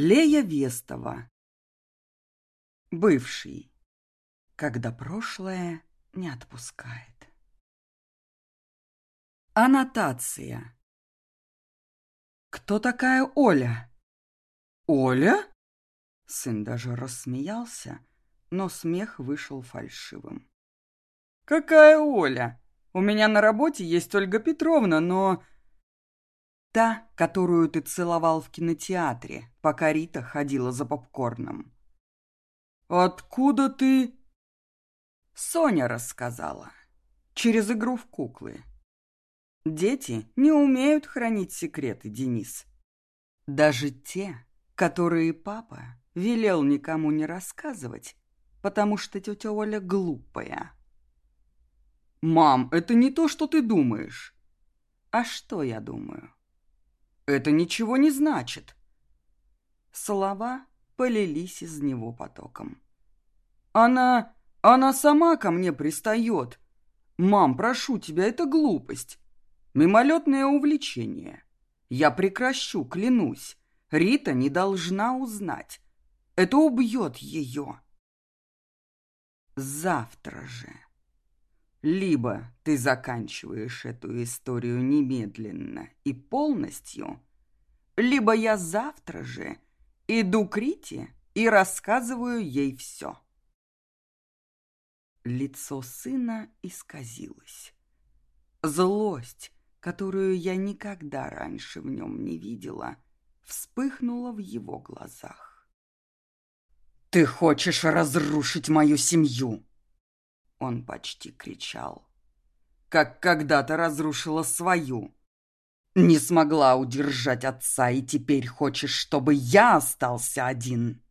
Лея Вестова. Бывший. Когда прошлое не отпускает. Аннотация. Кто такая Оля? Оля? Сын даже рассмеялся, но смех вышел фальшивым. Какая Оля? У меня на работе есть Ольга Петровна, но Та, которую ты целовал в кинотеатре, пока Рита ходила за попкорном. «Откуда ты?» Соня рассказала. Через игру в куклы. Дети не умеют хранить секреты, Денис. Даже те, которые папа велел никому не рассказывать, потому что тетя Оля глупая. «Мам, это не то, что ты думаешь». «А что я думаю?» Это ничего не значит. Слова полились из него потоком. Она... она сама ко мне пристает. Мам, прошу тебя, это глупость. Мимолетное увлечение. Я прекращу, клянусь. Рита не должна узнать. Это убьет ее. Завтра же. Либо ты заканчиваешь эту историю немедленно и полностью, либо я завтра же иду к Рите и рассказываю ей все. Лицо сына исказилось. Злость, которую я никогда раньше в нем не видела, вспыхнула в его глазах. «Ты хочешь разрушить мою семью!» Он почти кричал. Как когда-то разрушила свою. Не смогла удержать отца, и теперь хочешь, чтобы я остался один.